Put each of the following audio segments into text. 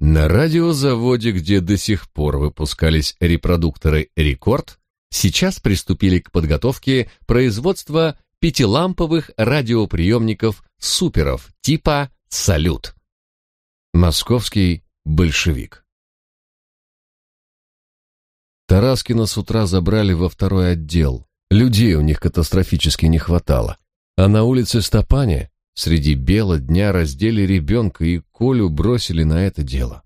На радиозаводе, где до сих пор выпускались репродукторы «Рекорд», сейчас приступили к подготовке производства пятиламповых радиоприемников «Суперов» типа «Салют». Московский большевик. Тараскина с утра забрали во второй отдел. Людей у них катастрофически не хватало. А на улице Стопане среди бела дня раздели ребенка и Колю бросили на это дело.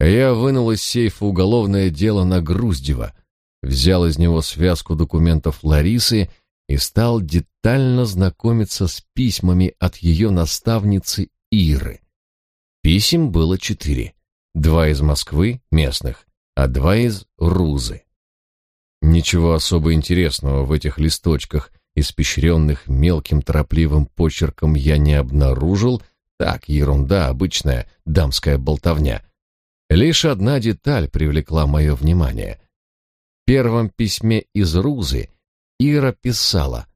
Я вынул из сейфа уголовное дело на Груздева, взял из него связку документов Ларисы и стал детально знакомиться с письмами от ее наставницы Иры. Писем было четыре. Два из Москвы, местных, а два из Рузы. Ничего особо интересного в этих листочках – испещренных мелким торопливым почерком, я не обнаружил. Так, ерунда, обычная дамская болтовня. Лишь одна деталь привлекла мое внимание. В первом письме из Рузы Ира писала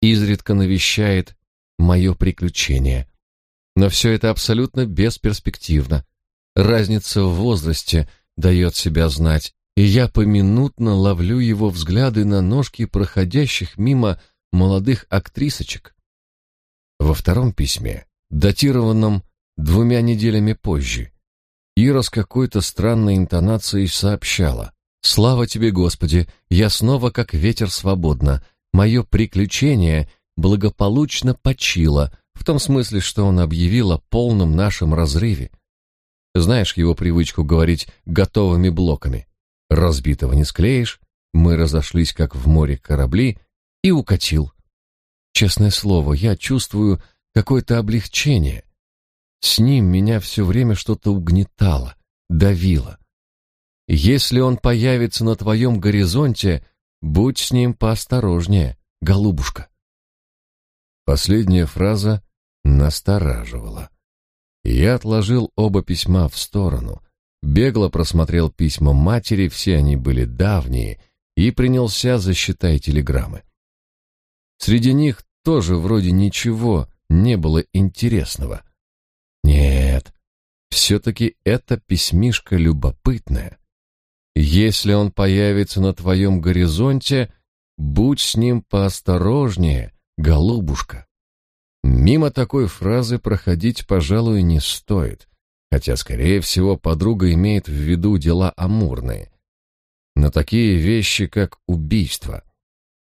«Изредка навещает мое приключение». Но все это абсолютно бесперспективно. Разница в возрасте дает себя знать, и я поминутно ловлю его взгляды на ножки проходящих мимо молодых актрисочек. Во втором письме, датированном двумя неделями позже, Ира с какой-то странной интонацией сообщала «Слава тебе, Господи, я снова как ветер свободна, мое приключение благополучно почило, в том смысле, что он объявил о полном нашем разрыве. Знаешь его привычку говорить готовыми блоками. Разбитого не склеишь, мы разошлись, как в море корабли, и укатил. Честное слово, я чувствую какое-то облегчение. С ним меня все время что-то угнетало, давило. Если он появится на твоем горизонте, будь с ним поосторожнее, голубушка. Последняя фраза настораживала. Я отложил оба письма в сторону, бегло просмотрел письма матери, все они были давние, и принялся засчитать телеграммы. Среди них тоже вроде ничего не было интересного. Нет, все-таки это письмишко любопытное. Если он появится на твоем горизонте, будь с ним поосторожнее, голубушка. Мимо такой фразы проходить, пожалуй, не стоит хотя, скорее всего, подруга имеет в виду дела амурные. Но такие вещи, как убийство,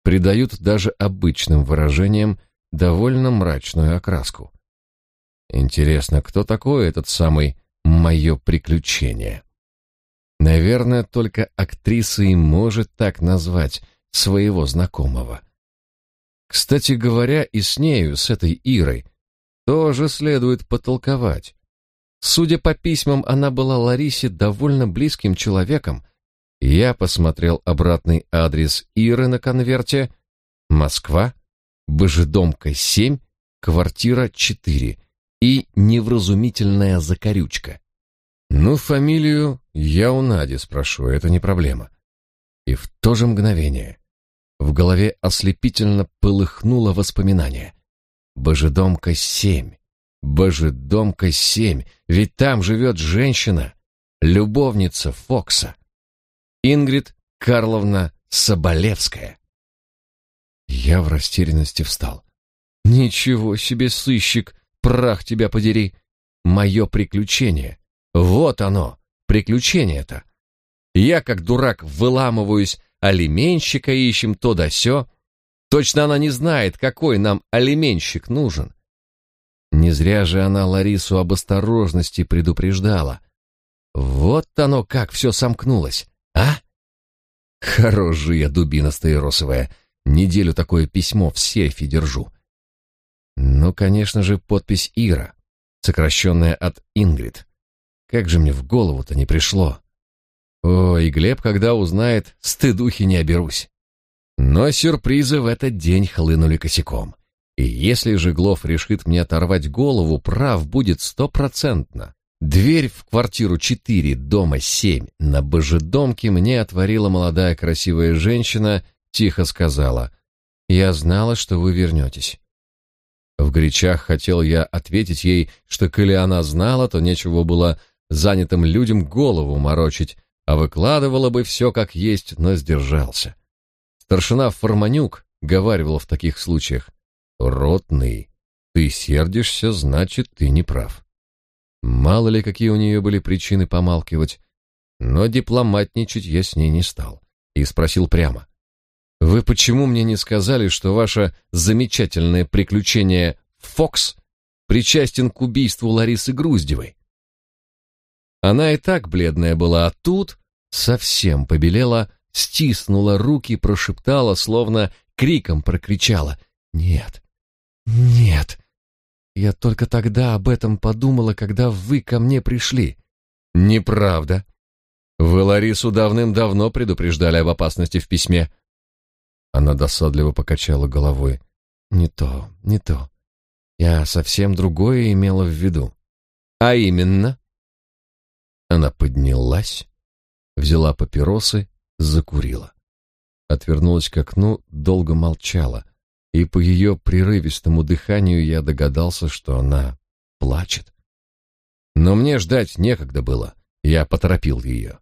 придают даже обычным выражениям довольно мрачную окраску. Интересно, кто такой этот самый «моё приключение»? Наверное, только актриса и может так назвать своего знакомого. Кстати говоря, и с нею, с этой Ирой, тоже следует потолковать. Судя по письмам, она была Ларисе довольно близким человеком. Я посмотрел обратный адрес Иры на конверте. Москва, Божедомка 7, квартира 4 и невразумительная закорючка. Ну, фамилию я у Нади спрошу, это не проблема. И в то же мгновение в голове ослепительно полыхнуло воспоминание. Божедомка 7. Божедомка 7, ведь там живет женщина, любовница Фокса. Ингрид Карловна Соболевская. Я в растерянности встал. Ничего себе, сыщик, прах тебя подери. Мое приключение. Вот оно, приключение-то. Я, как дурак, выламываюсь, алименщика ищем то да сё. Точно она не знает, какой нам алименщик нужен. Не зря же она Ларису об осторожности предупреждала. Вот оно как все сомкнулось, а? Хорош же я, дубина стаиросовая. Неделю такое письмо в сейфе держу. Ну, конечно же, подпись Ира, сокращенная от Ингрид. Как же мне в голову-то не пришло. Ой, Глеб, когда узнает, стыдухи не оберусь. Но сюрпризы в этот день хлынули косяком. И если Жеглов решит мне оторвать голову, прав будет стопроцентно. Дверь в квартиру 4, дома 7 на Божедомке мне отворила молодая красивая женщина, тихо сказала, «Я знала, что вы вернетесь». В горячах хотел я ответить ей, что коли она знала, то нечего было занятым людям голову морочить, а выкладывала бы все как есть, но сдержался. Старшина Форманюк говаривал в таких случаях, «Ротный, ты сердишься, значит, ты не прав». Мало ли, какие у нее были причины помалкивать, но дипломатничать я с ней не стал и спросил прямо, «Вы почему мне не сказали, что ваше замечательное приключение «Фокс» причастен к убийству Ларисы Груздевой?» Она и так бледная была, а тут совсем побелела, стиснула руки, прошептала, словно криком прокричала. «Нет, нет, я только тогда об этом подумала, когда вы ко мне пришли». «Неправда. Вы Ларису давным-давно предупреждали об опасности в письме». Она досадливо покачала головой. «Не то, не то. Я совсем другое имела в виду». «А именно?» Она поднялась, взяла папиросы, закурила. Отвернулась к окну, долго молчала, и по ее прерывистому дыханию я догадался, что она плачет. Но мне ждать некогда было, я поторопил ее.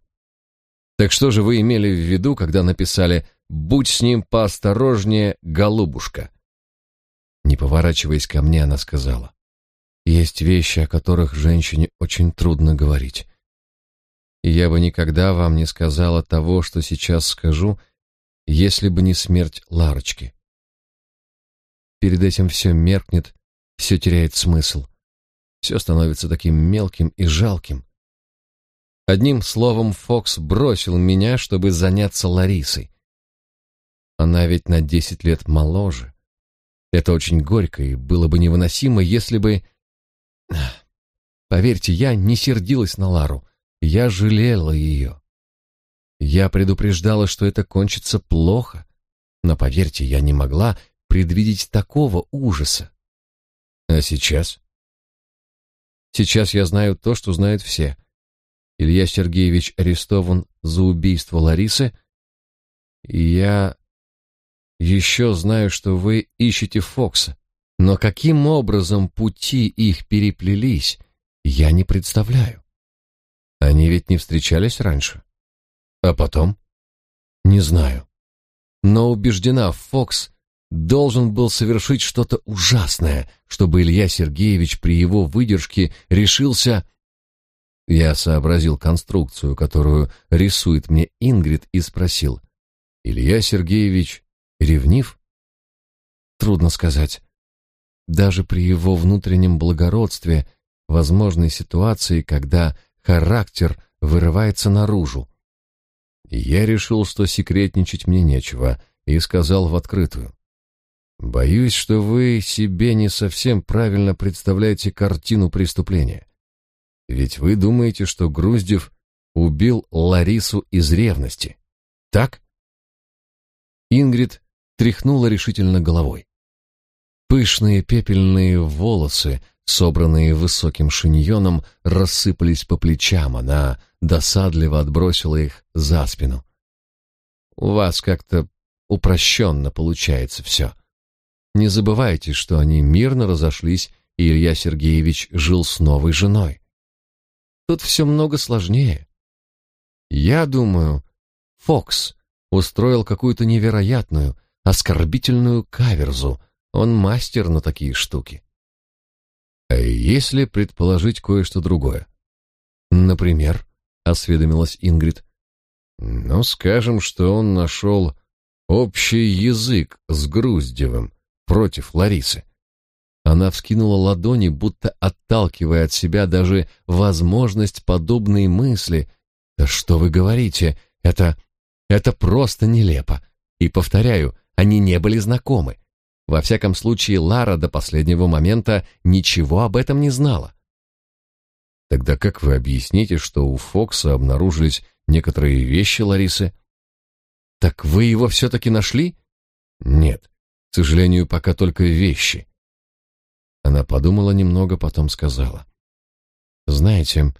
Так что же вы имели в виду, когда написали «Будь с ним поосторожнее, голубушка»? Не поворачиваясь ко мне, она сказала, «Есть вещи, о которых женщине очень трудно говорить я бы никогда вам не сказала того, что сейчас скажу, если бы не смерть Ларочки. Перед этим все меркнет, все теряет смысл. Все становится таким мелким и жалким. Одним словом, Фокс бросил меня, чтобы заняться Ларисой. Она ведь на десять лет моложе. Это очень горько и было бы невыносимо, если бы... Поверьте, я не сердилась на Лару. Я жалела ее. Я предупреждала, что это кончится плохо, но, поверьте, я не могла предвидеть такого ужаса. А сейчас? Сейчас я знаю то, что знают все. Илья Сергеевич арестован за убийство Ларисы, и я еще знаю, что вы ищете Фокса. Но каким образом пути их переплелись, я не представляю. Они ведь не встречались раньше. А потом? Не знаю. Но убеждена, Фокс должен был совершить что-то ужасное, чтобы Илья Сергеевич при его выдержке решился... Я сообразил конструкцию, которую рисует мне Ингрид, и спросил. Илья Сергеевич ревнив? Трудно сказать. Даже при его внутреннем благородстве, возможной ситуации, когда характер вырывается наружу. Я решил, что секретничать мне нечего, и сказал в открытую. «Боюсь, что вы себе не совсем правильно представляете картину преступления. Ведь вы думаете, что Груздев убил Ларису из ревности, так?» Ингрид тряхнула решительно головой. Пышные пепельные волосы собранные высоким шиньоном, рассыпались по плечам, она досадливо отбросила их за спину. «У вас как-то упрощенно получается все. Не забывайте, что они мирно разошлись, и Илья Сергеевич жил с новой женой. Тут все много сложнее. Я думаю, Фокс устроил какую-то невероятную, оскорбительную каверзу. Он мастер на такие штуки. А если предположить кое-что другое? Например, осведомилась Ингрид. Ну, скажем, что он нашел общий язык с Груздевым против Ларисы. Она вскинула ладони, будто отталкивая от себя даже возможность подобной мысли. «Да что вы говорите? Это... это просто нелепо. И, повторяю, они не были знакомы. Во всяком случае, Лара до последнего момента ничего об этом не знала. Тогда как вы объясните, что у Фокса обнаружились некоторые вещи Ларисы? Так вы его все-таки нашли? Нет, к сожалению, пока только вещи. Она подумала немного, потом сказала. Знаете,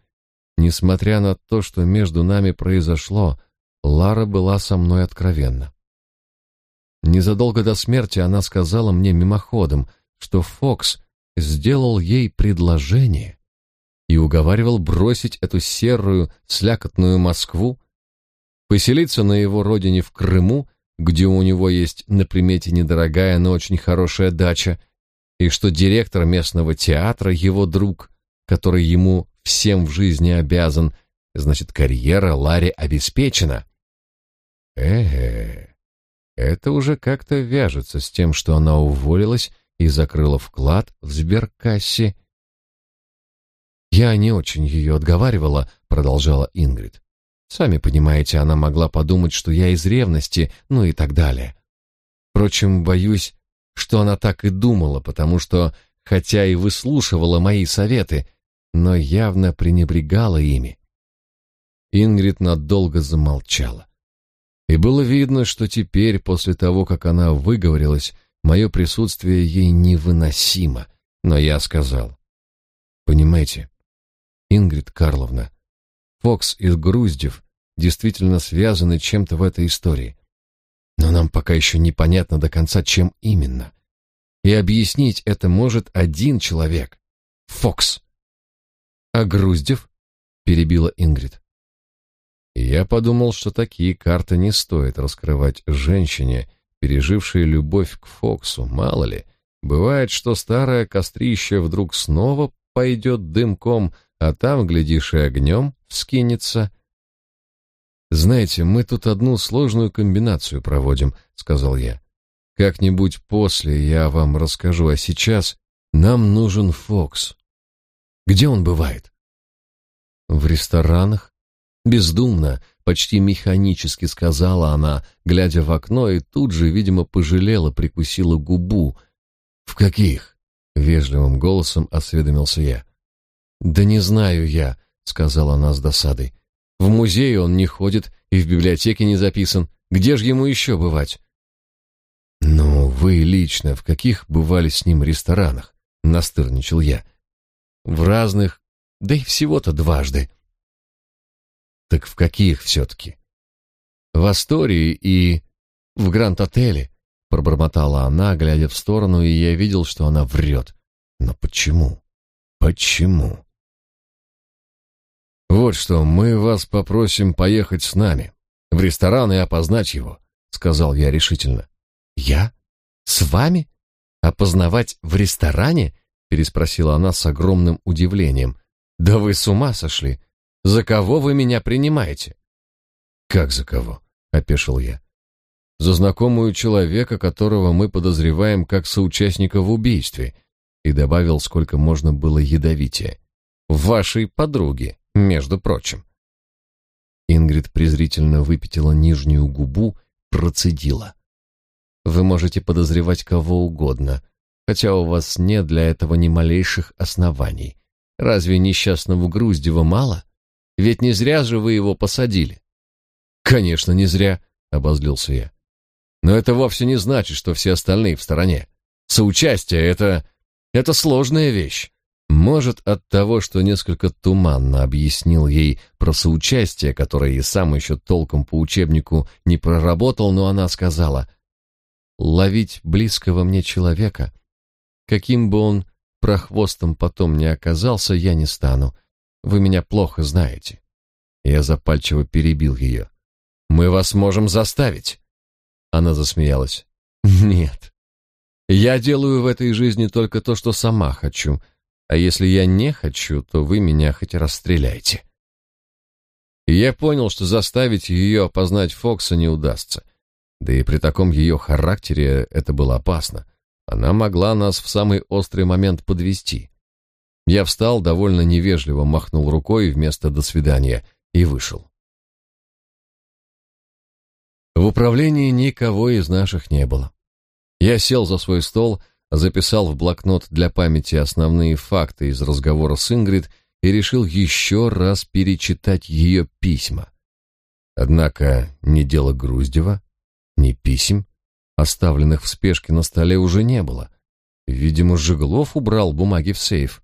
несмотря на то, что между нами произошло, Лара была со мной откровенна. Незадолго до смерти она сказала мне мимоходом, что Фокс сделал ей предложение и уговаривал бросить эту серую, слякотную Москву, поселиться на его родине в Крыму, где у него есть на примете недорогая, но очень хорошая дача, и что директор местного театра его друг, который ему всем в жизни обязан, значит, карьера Ларри обеспечена. Э-э, это уже как-то вяжется с тем, что она уволилась и закрыла вклад в сберкассе. Я не очень ее отговаривала, продолжала Ингрид. Сами понимаете, она могла подумать, что я из ревности, ну и так далее. Впрочем, боюсь, что она так и думала, потому что, хотя и выслушивала мои советы, но явно пренебрегала ими. Ингрид надолго замолчала. И было видно, что теперь, после того, как она выговорилась, мое присутствие ей невыносимо. Но я сказал, «Понимаете, Ингрид Карловна, Фокс и Груздев действительно связаны чем-то в этой истории. Но нам пока еще непонятно до конца, чем именно. И объяснить это может один человек — Фокс. А Груздев? — перебила Ингрид. Я подумал, что такие карты не стоит раскрывать женщине, пережившей любовь к Фоксу, мало ли. Бывает, что старое кострище вдруг снова пойдет дымком, а там, глядишь, и огнем вскинется. «Знаете, мы тут одну сложную комбинацию проводим», — сказал я. «Как-нибудь после я вам расскажу, а сейчас нам нужен Фокс. Где он бывает?» «В ресторанах», Бездумно, почти механически сказала она, глядя в окно, и тут же, видимо, пожалела, прикусила губу. «В каких?» — вежливым голосом осведомился я. «Да не знаю я», — сказала она с досадой. «В музее он не ходит и в библиотеке не записан. Где же ему еще бывать?» «Ну, вы лично в каких бывали с ним ресторанах?» — настырничал я. «В разных, да и всего-то дважды», так в каких все-таки? В Астории и в Гранд-отеле, пробормотала она, глядя в сторону, и я видел, что она врет. Но почему? Почему? Вот что, мы вас попросим поехать с нами в ресторан и опознать его, сказал я решительно. Я? С вами? Опознавать в ресторане? переспросила она с огромным удивлением. Да вы с ума сошли? За кого вы меня принимаете? Как за кого? опешил я. За знакомую человека, которого мы подозреваем как соучастника в убийстве, и добавил, сколько можно было ядовитее. Вашей подруги, между прочим. Ингрид презрительно выпятила нижнюю губу, процедила. Вы можете подозревать кого угодно, хотя у вас нет для этого ни малейших оснований. Разве несчастного Груздева мало? Ведь не зря же вы его посадили. Конечно, не зря, обозлился я. Но это вовсе не значит, что все остальные в стороне. Соучастие это это сложная вещь. Может, от того, что несколько туманно объяснил ей про соучастие, которое и сам еще толком по учебнику не проработал, но она сказала: "Ловить близкого мне человека, каким бы он прохвостом потом не оказался, я не стану. Вы меня плохо знаете. Я запальчиво перебил ее. Мы вас можем заставить. Она засмеялась. Нет. Я делаю в этой жизни только то, что сама хочу. А если я не хочу, то вы меня хоть расстреляйте. И я понял, что заставить ее опознать Фокса не удастся. Да и при таком ее характере это было опасно. Она могла нас в самый острый момент подвести. Я встал, довольно невежливо махнул рукой вместо «до свидания» и вышел. В управлении никого из наших не было. Я сел за свой стол, записал в блокнот для памяти основные факты из разговора с Ингрид и решил еще раз перечитать ее письма. Однако ни дела Груздева, ни писем, оставленных в спешке на столе, уже не было. Видимо, Жеглов убрал бумаги в сейф.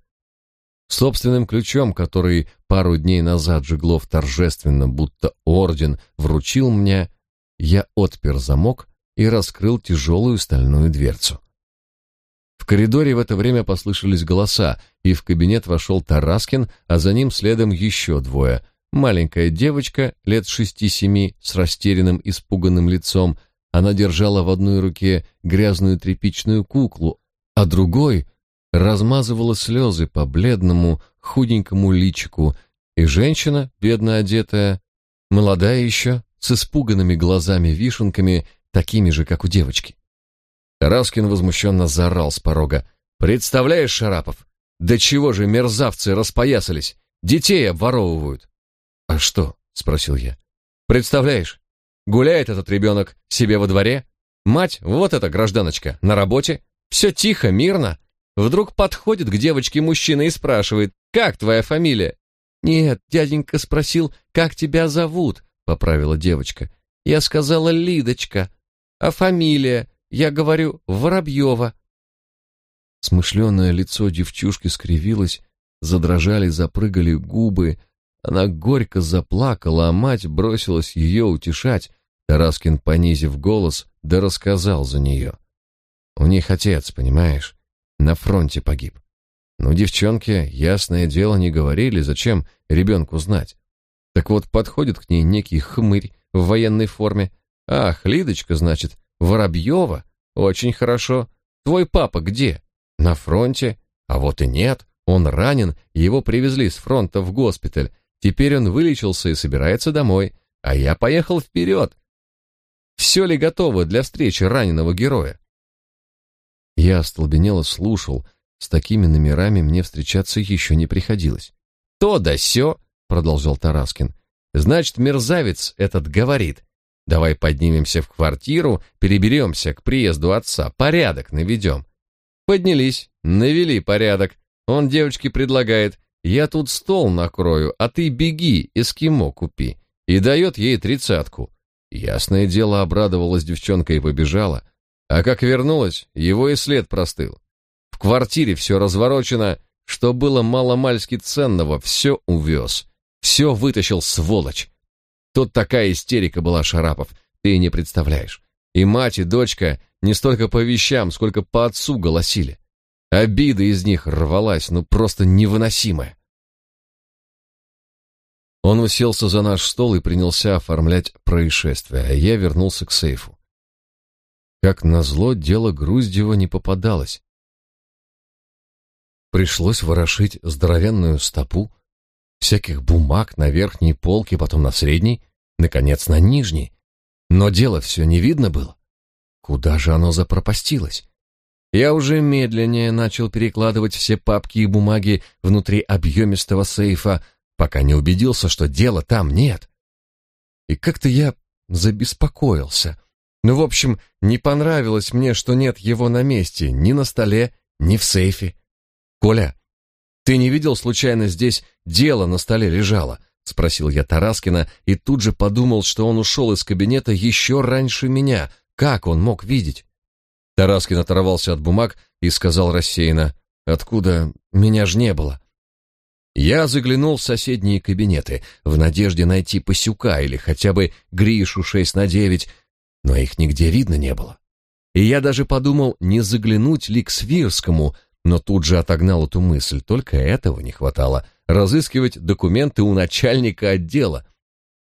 Собственным ключом, который пару дней назад Жеглов торжественно, будто орден, вручил мне, я отпер замок и раскрыл тяжелую стальную дверцу. В коридоре в это время послышались голоса, и в кабинет вошел Тараскин, а за ним следом еще двое. Маленькая девочка, лет шести-семи, с растерянным, испуганным лицом. Она держала в одной руке грязную тряпичную куклу, а другой размазывала слезы по бледному, худенькому личику, и женщина, бедно одетая, молодая еще, с испуганными глазами-вишенками, такими же, как у девочки. Тараскин возмущенно заорал с порога. «Представляешь, Шарапов, до чего же мерзавцы распоясались? Детей обворовывают!» «А что?» — спросил я. «Представляешь, гуляет этот ребенок себе во дворе, мать, вот эта гражданочка, на работе, все тихо, мирно. Вдруг подходит к девочке мужчина и спрашивает, «Как твоя фамилия?» «Нет, дяденька спросил, как тебя зовут?» — поправила девочка. «Я сказала Лидочка. А фамилия? Я говорю, Воробьева. Смышленое лицо девчушки скривилось, задрожали, запрыгали губы. Она горько заплакала, а мать бросилась ее утешать. Тараскин, понизив голос, да рассказал за нее. У них отец, понимаешь, на фронте погиб. Ну, девчонки, ясное дело, не говорили, зачем ребенку знать. Так вот, подходит к ней некий хмырь в военной форме. Ах, Лидочка, значит, Воробьева? Очень хорошо. Твой папа где? На фронте? А вот и нет. Он ранен, его привезли с фронта в госпиталь. Теперь он вылечился и собирается домой. А я поехал вперед. Все ли готово для встречи раненого героя? Я остолбенело слушал. С такими номерами мне встречаться еще не приходилось. «То да сё», — продолжал Тараскин. «Значит, мерзавец этот говорит. Давай поднимемся в квартиру, переберемся к приезду отца, порядок наведем. Поднялись, навели порядок. Он девочке предлагает, я тут стол накрою, а ты беги, эскимо купи. И дает ей тридцатку. Ясное дело, обрадовалась девчонка и побежала. А как вернулась, его и след простыл. В квартире все разворочено, что было мало-мальски ценного, все увез. Все вытащил, сволочь. Тут такая истерика была, Шарапов, ты не представляешь. И мать, и дочка не столько по вещам, сколько по отцу голосили. Обида из них рвалась, ну просто невыносимая. Он уселся за наш стол и принялся оформлять происшествие, а я вернулся к сейфу. Как назло, дело Груздева не попадалось. Пришлось ворошить здоровенную стопу, всяких бумаг на верхней полке, потом на средней, наконец на нижней. Но дело все не видно было. Куда же оно запропастилось? Я уже медленнее начал перекладывать все папки и бумаги внутри объемистого сейфа, пока не убедился, что дела там нет. И как-то я забеспокоился. Ну, в общем, не понравилось мне, что нет его на месте, ни на столе, ни в сейфе. Коля, ты не видел случайно здесь дело на столе лежало? спросил я Тараскина и тут же подумал, что он ушел из кабинета еще раньше меня. Как он мог видеть? Тараскин оторвался от бумаг и сказал рассеянно: "Откуда? Меня ж не было". Я заглянул в соседние кабинеты в надежде найти Пасюка или хотя бы Гришу шесть на девять, но их нигде видно не было. И я даже подумал, не заглянуть ли к Свирскому, но тут же отогнал эту мысль, только этого не хватало разыскивать документы у начальника отдела.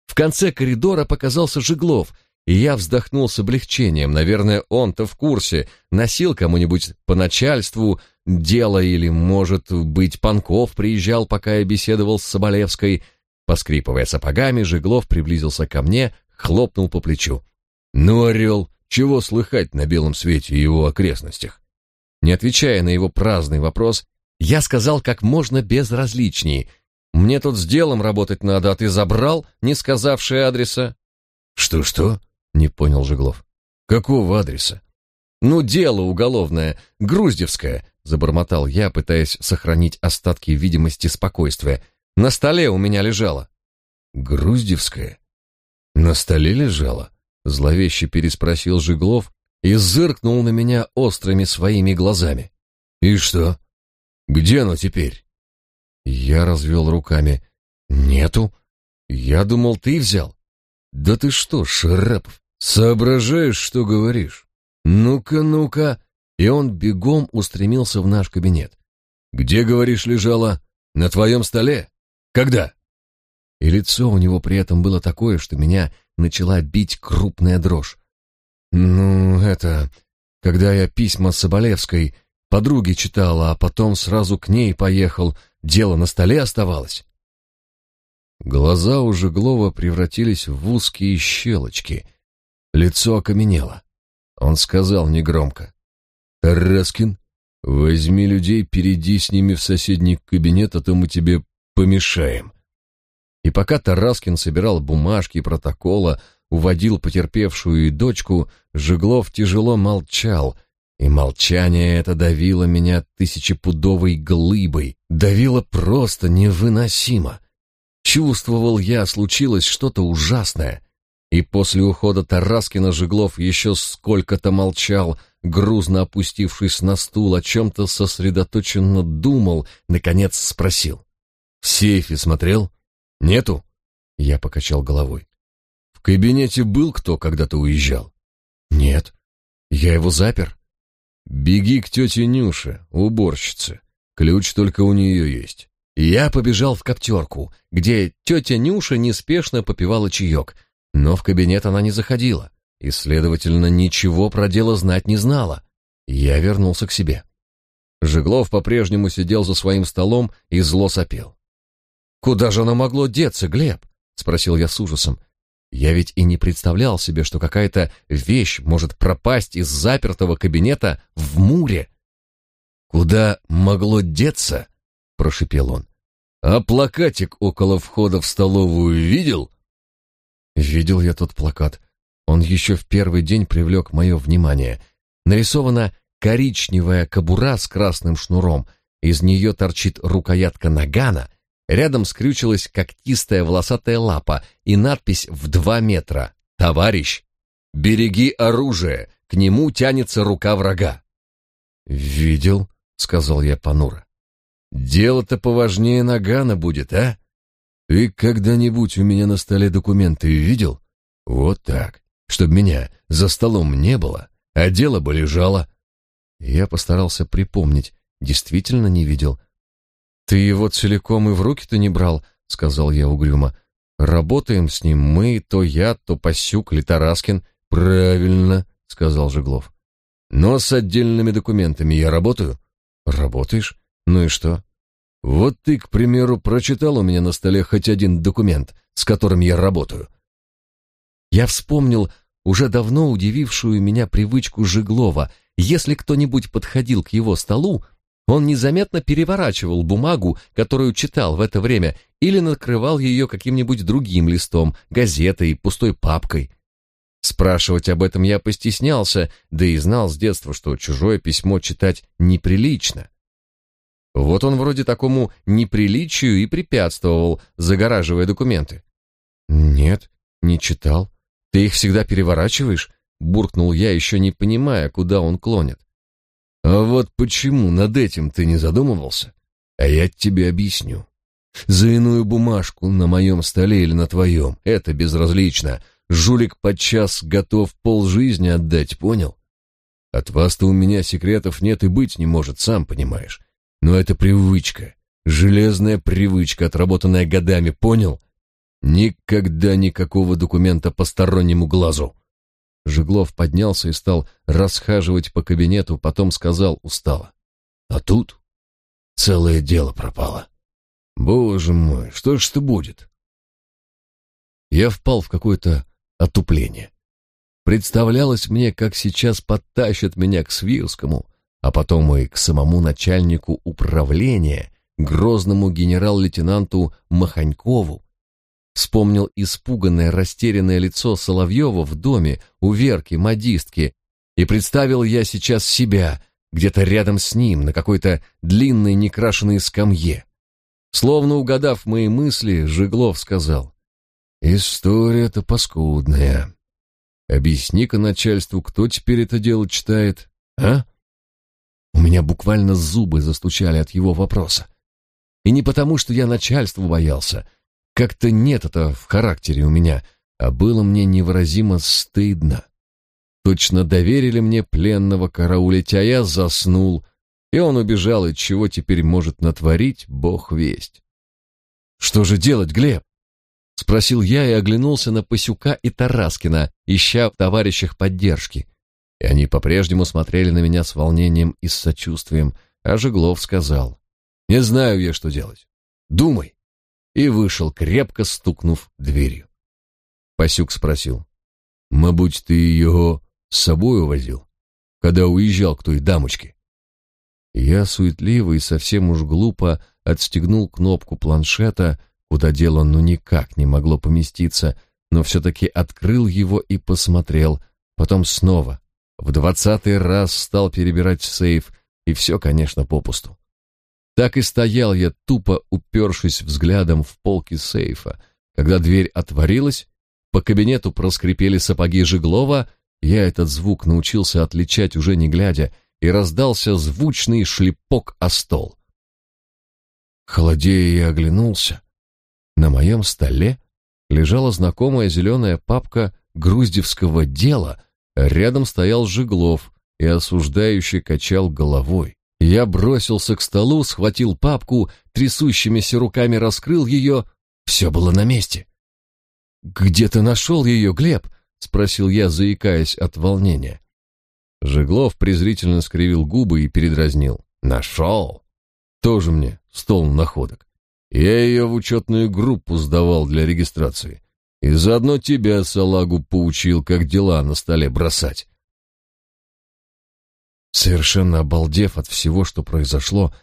В конце коридора показался Жиглов, и я вздохнул с облегчением. Наверное, он-то в курсе, носил кому-нибудь по начальству дело или, может быть, Панков приезжал, пока я беседовал с Соболевской. Поскрипывая сапогами, Жиглов приблизился ко мне, хлопнул по плечу. «Ну, орел, чего слыхать на белом свете и его окрестностях?» Не отвечая на его праздный вопрос, я сказал как можно безразличнее. «Мне тут с делом работать надо, а ты забрал, не сказавший адреса?» «Что-что?» — не понял Жеглов. «Какого адреса?» «Ну, дело уголовное, Груздевское», — забормотал я, пытаясь сохранить остатки видимости спокойствия. «На столе у меня лежало». «Груздевское? На столе лежало?» — зловеще переспросил Жеглов и зыркнул на меня острыми своими глазами. «И что? Где оно теперь?» Я развел руками. «Нету. Я думал, ты взял». «Да ты что, Шарапов, соображаешь, что говоришь? Ну-ка, ну-ка, и он бегом устремился в наш кабинет. «Где, говоришь, лежала? На твоем столе? Когда?» И лицо у него при этом было такое, что меня начала бить крупная дрожь. «Ну, это... Когда я письма Соболевской подруге читала, а потом сразу к ней поехал, дело на столе оставалось». Глаза у Жеглова превратились в узкие щелочки. Лицо окаменело. Он сказал негромко. «Тараскин, возьми людей, перейди с ними в соседний кабинет, а то мы тебе помешаем». И пока Тараскин собирал бумажки протокола, уводил потерпевшую и дочку, Жеглов тяжело молчал, и молчание это давило меня тысячепудовой глыбой, давило просто невыносимо. Чувствовал я, случилось что-то ужасное, и после ухода Тараскина Жеглов еще сколько-то молчал, грузно опустившись на стул, о чем-то сосредоточенно думал, наконец спросил. «В сейфе смотрел?» Нету? Я покачал головой. В кабинете был кто, когда ты уезжал? Нет. Я его запер. Беги к тете Нюше, уборщице. Ключ только у нее есть. Я побежал в коптерку, где тетя Нюша неспешно попивала чаек, но в кабинет она не заходила, и, следовательно, ничего про дело знать не знала. Я вернулся к себе. Жеглов по-прежнему сидел за своим столом и зло сопел. Куда же оно могло деться, Глеб? спросил я с ужасом. Я ведь и не представлял себе, что какая-то вещь может пропасть из запертого кабинета в муре. Куда могло деться? прошипел он. А плакатик около входа в столовую видел? Видел я тот плакат. Он еще в первый день привлек мое внимание. Нарисована коричневая кобура с красным шнуром. Из нее торчит рукоятка нагана, Рядом скрючилась когтистая волосатая лапа и надпись в два метра «Товарищ, береги оружие, к нему тянется рука врага». «Видел», — сказал я понуро. «Дело-то поважнее Нагана будет, а? Ты когда-нибудь у меня на столе документы видел? Вот так, чтобы меня за столом не было, а дело бы лежало». Я постарался припомнить, действительно не видел, «Ты его целиком и в руки-то не брал», — сказал я угрюмо. «Работаем с ним мы, то я, то Пасюк или Тараскин». «Правильно», — сказал Жеглов. «Но с отдельными документами я работаю». «Работаешь? Ну и что?» «Вот ты, к примеру, прочитал у меня на столе хоть один документ, с которым я работаю». Я вспомнил уже давно удивившую меня привычку Жеглова. Если кто-нибудь подходил к его столу, он незаметно переворачивал бумагу, которую читал в это время, или накрывал ее каким-нибудь другим листом, газетой, пустой папкой. Спрашивать об этом я постеснялся, да и знал с детства, что чужое письмо читать неприлично. Вот он вроде такому неприличию и препятствовал, загораживая документы. «Нет, не читал. Ты их всегда переворачиваешь?» — буркнул я, еще не понимая, куда он клонит. А вот почему над этим ты не задумывался? А я тебе объясню. За иную бумажку на моем столе или на твоем, это безразлично. Жулик подчас готов полжизни отдать, понял? От вас-то у меня секретов нет и быть не может, сам понимаешь. Но это привычка, железная привычка, отработанная годами, понял? Никогда никакого документа постороннему глазу. Жеглов поднялся и стал расхаживать по кабинету, потом сказал устало. «А тут целое дело пропало. Боже мой, что ж это будет?» Я впал в какое-то отупление. Представлялось мне, как сейчас подтащат меня к Свирскому, а потом и к самому начальнику управления, грозному генерал-лейтенанту Маханькову, Вспомнил испуганное, растерянное лицо Соловьева в доме у Верки, модистки, и представил я сейчас себя где-то рядом с ним на какой-то длинной некрашенной скамье. Словно угадав мои мысли, Жиглов сказал, «История-то паскудная. Объясни-ка начальству, кто теперь это дело читает, а?» У меня буквально зубы застучали от его вопроса. И не потому, что я начальству боялся — как-то нет это в характере у меня, а было мне невыразимо стыдно. Точно доверили мне пленного караулить, а я заснул, и он убежал, и чего теперь может натворить, бог весть. Что же делать, Глеб? Спросил я и оглянулся на Пасюка и Тараскина, ища в товарищах поддержки. И они по-прежнему смотрели на меня с волнением и с сочувствием, а Жеглов сказал, «Не знаю я, что делать. Думай!» И вышел, крепко стукнув дверью. Пасюк спросил, «Мабуть, ты его с собой увозил, когда уезжал к той дамочке?» Я суетливо и совсем уж глупо отстегнул кнопку планшета, куда дело ну никак не могло поместиться, но все-таки открыл его и посмотрел, потом снова, в двадцатый раз стал перебирать сейф, и все, конечно, попусту. Так и стоял я, тупо упершись взглядом в полки сейфа. Когда дверь отворилась, по кабинету проскрипели сапоги Жиглова, я этот звук научился отличать уже не глядя, и раздался звучный шлепок о стол. Холодея я оглянулся. На моем столе лежала знакомая зеленая папка груздевского дела, рядом стоял Жиглов и осуждающе качал головой. Я бросился к столу, схватил папку, трясущимися руками раскрыл ее. Все было на месте. «Где ты нашел ее, Глеб?» — спросил я, заикаясь от волнения. Жиглов презрительно скривил губы и передразнил. «Нашел!» «Тоже мне стол находок. Я ее в учетную группу сдавал для регистрации. И заодно тебя, салагу, поучил, как дела на столе бросать. Совершенно обалдев от всего, что произошло,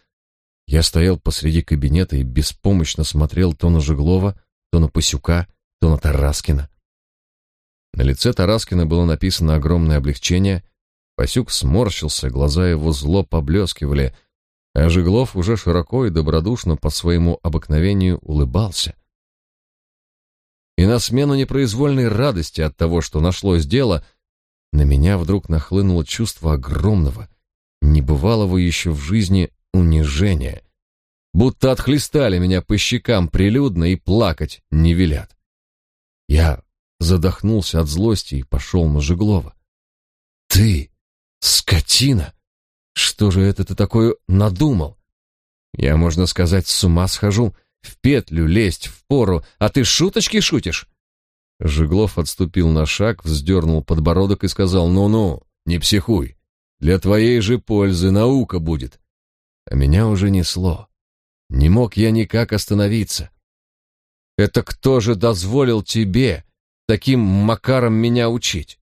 я стоял посреди кабинета и беспомощно смотрел то на Жеглова, то на Пасюка, то на Тараскина. На лице Тараскина было написано огромное облегчение. Пасюк сморщился, глаза его зло поблескивали — а Жиглов уже широко и добродушно по своему обыкновению улыбался. И на смену непроизвольной радости от того, что нашлось дело, на меня вдруг нахлынуло чувство огромного, небывалого еще в жизни унижения, будто отхлестали меня по щекам прилюдно и плакать не велят. Я задохнулся от злости и пошел на Жиглова. «Ты, скотина!» Что же это ты такое надумал? Я, можно сказать, с ума схожу, в петлю лезть в пору, а ты шуточки шутишь? Жиглов отступил на шаг, вздернул подбородок и сказал: "Ну-ну, не психуй. Для твоей же пользы наука будет". А меня уже несло. Не мог я никак остановиться. Это кто же дозволил тебе таким макаром меня учить?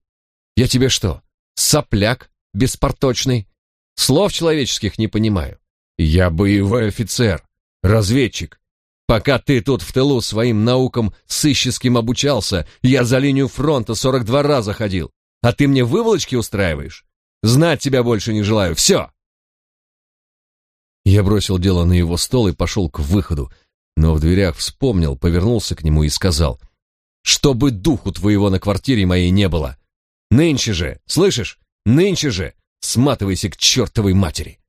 Я тебе что, сопляк беспорточный? Слов человеческих не понимаю. Я боевой офицер, разведчик. Пока ты тут в тылу своим наукам сыщеским обучался, я за линию фронта 42 раза ходил. А ты мне выволочки устраиваешь? Знать тебя больше не желаю. Все!» Я бросил дело на его стол и пошел к выходу, но в дверях вспомнил, повернулся к нему и сказал, «Чтобы духу твоего на квартире моей не было! Нынче же, слышишь, нынче же Сматывайся к чертовой матери!»